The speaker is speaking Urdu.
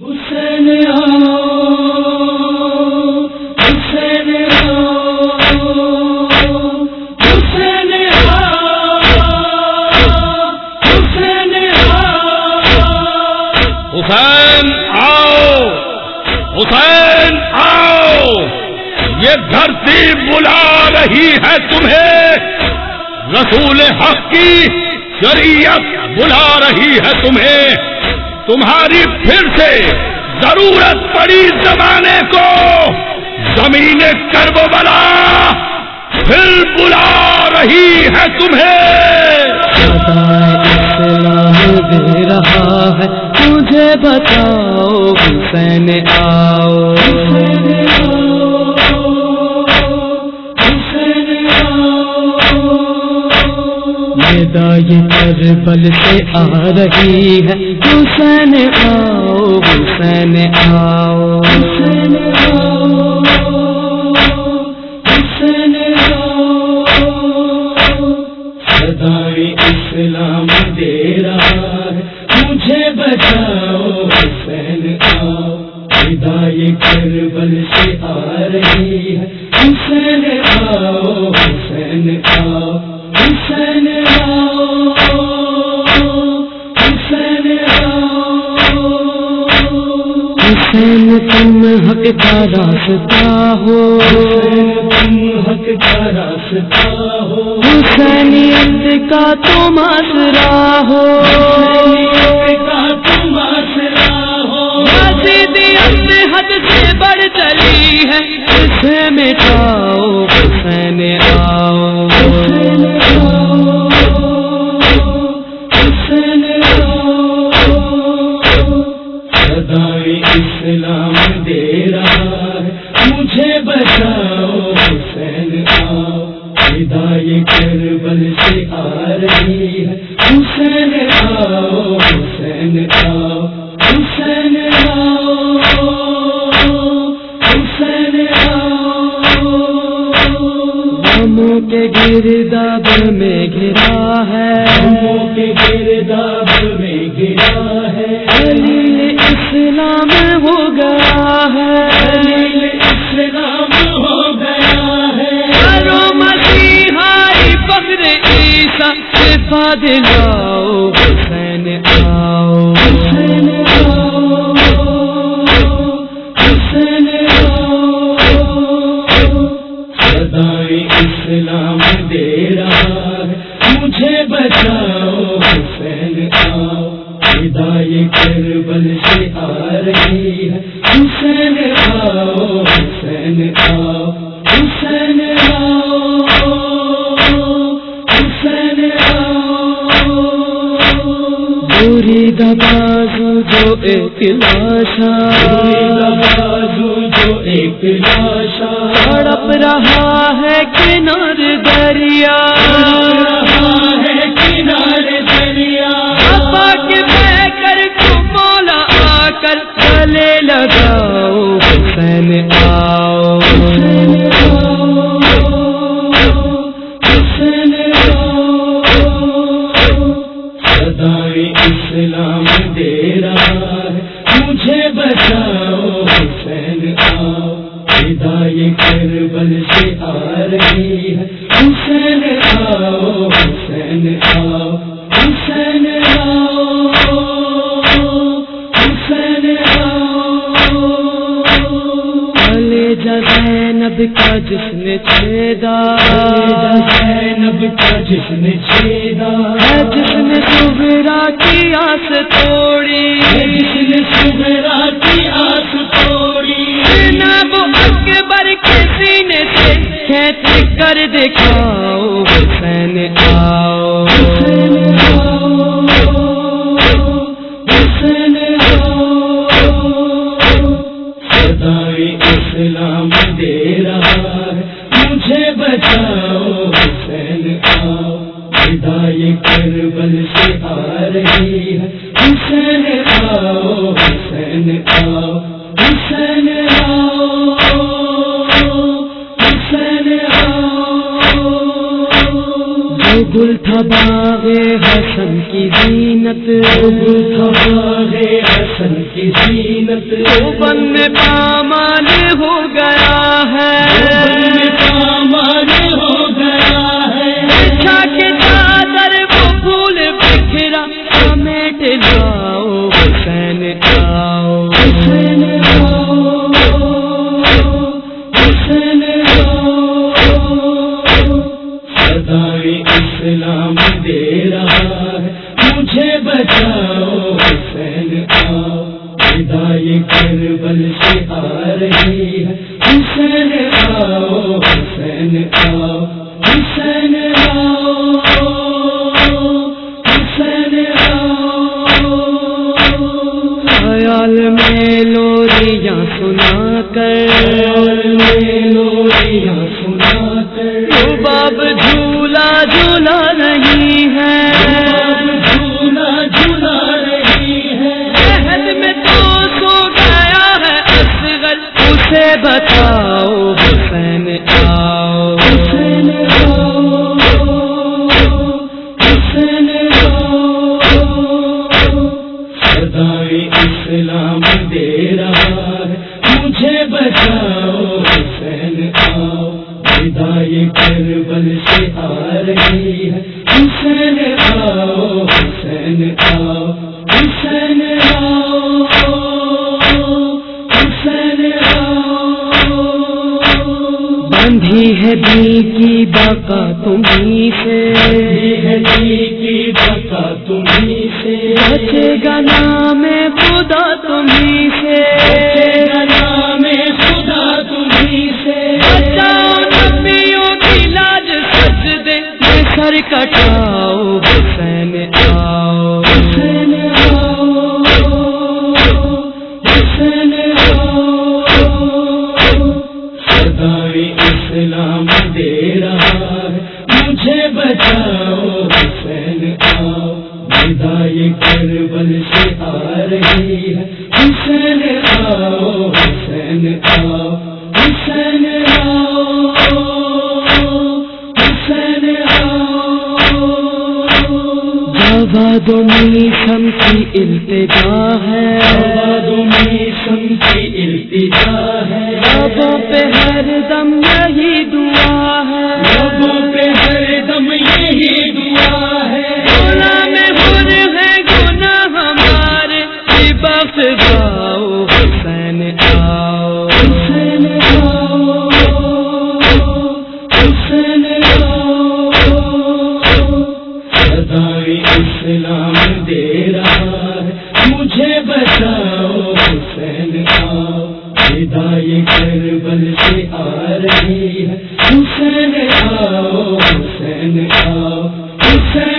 حسین حسین حسین آؤ حسین آؤ یہ دھرتی بلا رہی ہے تمہیں۔ رسول حق کی شریعت بلا رہی ہے تمہیں۔ تمہاری پھر سے ضرورت پڑی زمانے کو۔ زمین کرب بلا پھر بلا رہی ہے تمہیں۔ دے رہا ہے، مجھے بتاؤ، حسین آؤ۔ کربل سے آ رہی ہے۔ حسین آؤ حسین آؤ۔ حسین آؤ، حسین سدائی اسلام دے رہا ہے۔ مجھے بچاؤ، حسین آؤ۔ ہدای کربل سے آ رہی ہے۔ حسین آؤ حسین آؤ۔ حسین حق کا راستہ ہو۔ حق کا راستہ ہو حسینیت کا تو مسرا ہو۔ حد سے بڑھ چلی ہے۔ اسے مٹاؤ حسین۔ ہدای کربل سے آ رہی ہے۔ حسین آؤ حسین آؤ حسین آؤ حسین آؤ۔ غموں کے گرداب میں گرا ہے۔ غموں کے گرداب میں گرا ہے۔ علی اسلام ہو گیا ہے۔ عیسیٰ شفا دلاؤ حسین آؤ۔ حسین آؤ۔ حسین آؤ۔ سدائی اسلام دے رہا ہے مجھے بچاؤ۔ حسین آؤ۔ ہدای کربل سے آ رہی ہے۔ حسین آؤ۔ حسین آؤ۔ حسین بری دبازو جو ایک لاشا بازو جو ایک لاشا تڑپ رہا ہے کنار دریا اسلام تیرا زینب کا جس نے چھیدا زینب کا جس نے چھیدا جس نے سبرا کی آس توڑی جس نے سبرا کی آس توڑی وہ اکبر کے سینے سے کھینچ کر دکھاؤ ہے مجھے بچاؤ حسین آؤ کربل سے آ رہی ہے۔ حسین آؤ حسین آؤ حسین آؤ حسین آؤ۔ گل تھا باغ حسن کی زینت۔ گل تھا باغ حسن کی زینت۔ بن میں سنا کر لوریاں سنا کر۔ باب جھولا کربل سے آ رہی ہے۔ حسین آؤ حسین آؤ حسین آؤ حسین آؤ۔ بندھی ہے دی کی بقا تمہیں سے۔ کی بتا تمہیں سے۔ بچے گا نام خدا تمہیں سے۔ سر کٹاؤ حسین آؤ۔ حسین آؤ حسین آؤ۔ سدائے اسلام دے رہا ہے، مجھے بچاؤ۔ حسین آؤ ہدای کربل سے آ رہی ہے۔ حسین آؤ حسین آؤ۔ حسین جواد نیسم کی التجا ہے۔ سم کی التجا ہے۔ لبوں پہ ہر دم یہی دعا ہے۔ لبوں پہ ہر دم یہی دعا ہے۔ گناہ میں ہر ہے گناہ ہمارے۔ بخش مجھے بچاؤ حسین ہدایے کربل سے آ رہی ہے۔ حسین آؤ حسین آؤ حسین